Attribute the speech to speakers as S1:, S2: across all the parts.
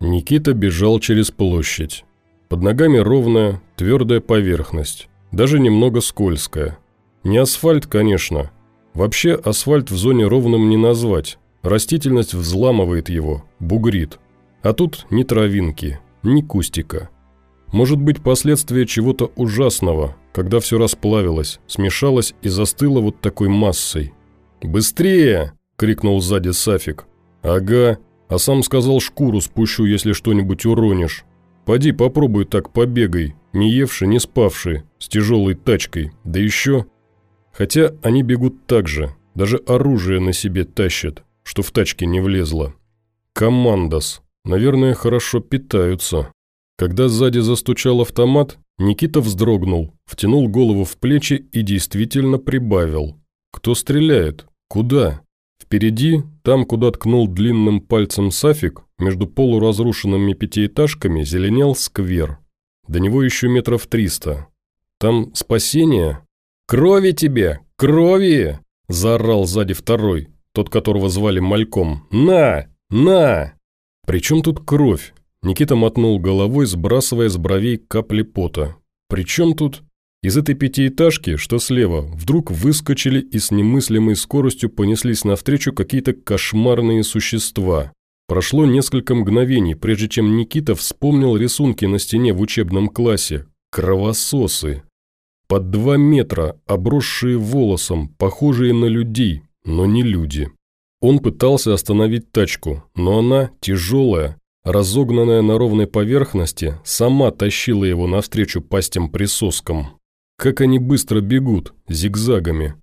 S1: Никита бежал через площадь. Под ногами ровная, твердая поверхность, даже немного скользкая. Не асфальт, конечно. Вообще асфальт в зоне ровным не назвать. Растительность взламывает его, бугрит. А тут ни травинки, ни кустика. Может быть последствия чего-то ужасного, когда все расплавилось, смешалось и застыло вот такой массой. «Быстрее!» – крикнул сзади Сафик. «Ага, а сам сказал шкуру спущу, если что-нибудь уронишь. Поди попробуй так побегай, не евший, не спавший, с тяжелой тачкой, да еще...» Хотя они бегут так же, даже оружие на себе тащат, что в тачке не влезло. Командос. Наверное, хорошо питаются. Когда сзади застучал автомат, Никита вздрогнул, втянул голову в плечи и действительно прибавил. Кто стреляет? Куда? Впереди, там, куда ткнул длинным пальцем Сафик, между полуразрушенными пятиэтажками зеленел сквер. До него еще метров триста. Там спасение? «Крови тебе! Крови!» – заорал сзади второй, тот, которого звали Мальком. «На! На!» «При чем тут кровь?» Никита мотнул головой, сбрасывая с бровей капли пота. «При чем тут?» Из этой пятиэтажки, что слева, вдруг выскочили и с немыслимой скоростью понеслись навстречу какие-то кошмарные существа. Прошло несколько мгновений, прежде чем Никита вспомнил рисунки на стене в учебном классе. Кровососы. Под два метра, обросшие волосом, похожие на людей, но не люди. Он пытался остановить тачку, но она, тяжелая, разогнанная на ровной поверхности, сама тащила его навстречу пастям-присоскам. Как они быстро бегут, зигзагами.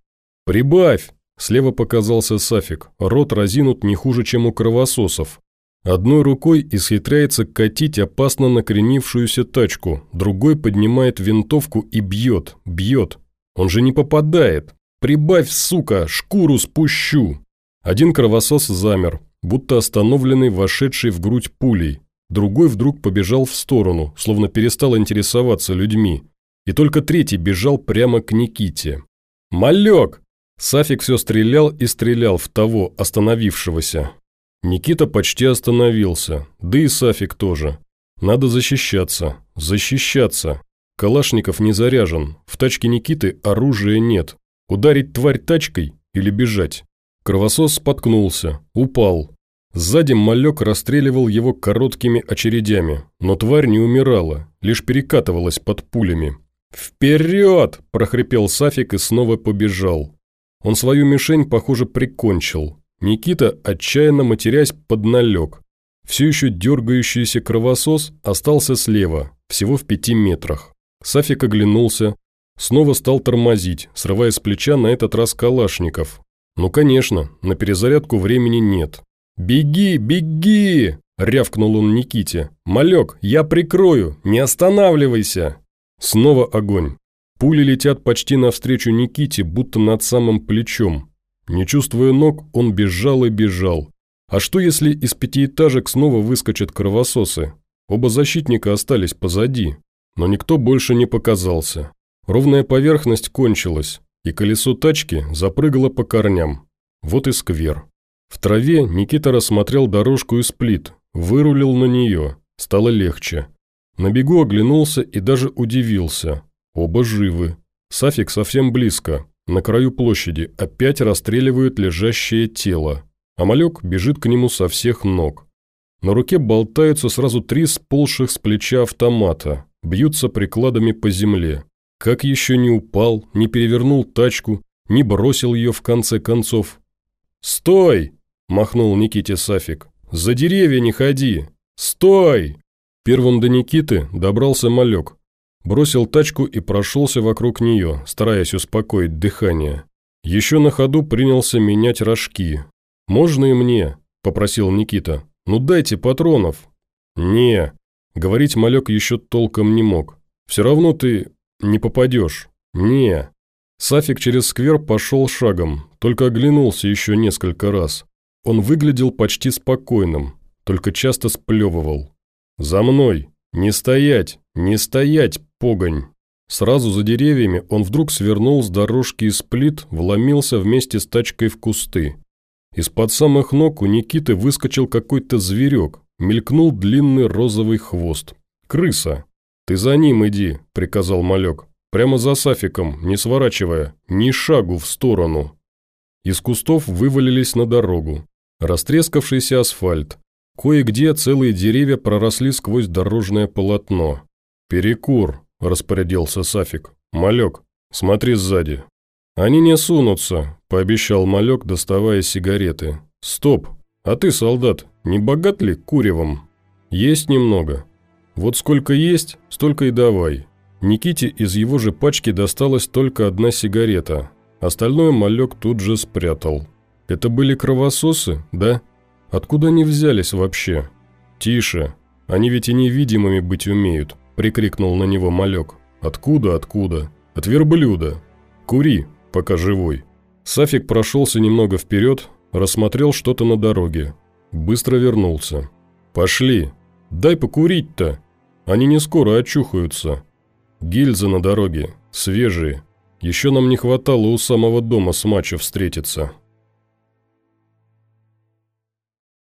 S1: «Прибавь!» – слева показался Сафик, рот разинут не хуже, чем у кровососов. Одной рукой исхитряется катить опасно накренившуюся тачку, другой поднимает винтовку и бьет, бьет. Он же не попадает. «Прибавь, сука, шкуру спущу!» Один кровосос замер, будто остановленный вошедший в грудь пулей. Другой вдруг побежал в сторону, словно перестал интересоваться людьми. И только третий бежал прямо к Никите. «Малек!» Сафик все стрелял и стрелял в того, остановившегося. Никита почти остановился, да и Сафик тоже. Надо защищаться, защищаться. Калашников не заряжен, в тачке Никиты оружия нет. Ударить тварь тачкой или бежать? Кровосос споткнулся, упал. Сзади малек расстреливал его короткими очередями, но тварь не умирала, лишь перекатывалась под пулями. «Вперед!» – прохрипел Сафик и снова побежал. Он свою мишень, похоже, прикончил. Никита, отчаянно матерясь, подналег. Все еще дергающийся кровосос остался слева, всего в пяти метрах. Сафик оглянулся, снова стал тормозить, срывая с плеча на этот раз калашников. Ну, конечно, на перезарядку времени нет. «Беги, беги!» – рявкнул он Никите. «Малек, я прикрою, не останавливайся!» Снова огонь. Пули летят почти навстречу Никите, будто над самым плечом. Не чувствуя ног, он бежал и бежал. А что, если из пятиэтажек снова выскочат кровососы? Оба защитника остались позади, но никто больше не показался. Ровная поверхность кончилась, и колесо тачки запрыгало по корням. Вот и сквер. В траве Никита рассмотрел дорожку из плит, вырулил на нее, стало легче. На бегу оглянулся и даже удивился. Оба живы. Сафик совсем близко, на краю площади опять расстреливают лежащее тело. а малек бежит к нему со всех ног. На руке болтаются сразу три сползших с плеча автомата, бьются прикладами по земле. Как еще не упал, не перевернул тачку, не бросил ее в конце концов. «Стой!» – махнул Никите Сафик. «За деревья не ходи! Стой!» Первым до Никиты добрался малек, Бросил тачку и прошелся вокруг нее, стараясь успокоить дыхание. Еще на ходу принялся менять рожки. «Можно и мне?» – попросил Никита. «Ну дайте патронов». «Не». Говорить малек еще толком не мог. «Все равно ты не попадешь». «Не». Сафик через сквер пошел шагом, только оглянулся еще несколько раз. Он выглядел почти спокойным, только часто сплевывал. «За мной! Не стоять! Не стоять, погонь. Сразу за деревьями он вдруг свернул с дорожки из плит, вломился вместе с тачкой в кусты. Из-под самых ног у Никиты выскочил какой-то зверек, мелькнул длинный розовый хвост. «Крыса!» «Ты за ним иди», – приказал малек. «Прямо за Сафиком, не сворачивая, ни шагу в сторону». Из кустов вывалились на дорогу. Растрескавшийся асфальт. Кое-где целые деревья проросли сквозь дорожное полотно. «Перекур», – распорядился Сафик. «Малек, смотри сзади». «Они не сунутся», – пообещал малек, доставая сигареты. «Стоп! А ты, солдат, не богат ли куревом?» «Есть немного». «Вот сколько есть, столько и давай». Никите из его же пачки досталась только одна сигарета. Остальное малек тут же спрятал. «Это были кровососы, да? Откуда они взялись вообще?» «Тише. Они ведь и невидимыми быть умеют», – прикрикнул на него малек. «Откуда, откуда? От верблюда. Кури, пока живой». Сафик прошелся немного вперед, рассмотрел что-то на дороге. Быстро вернулся. «Пошли. Дай покурить-то. Они не скоро очухаются. Гильзы на дороге. Свежие. Еще нам не хватало у самого дома с мачо встретиться».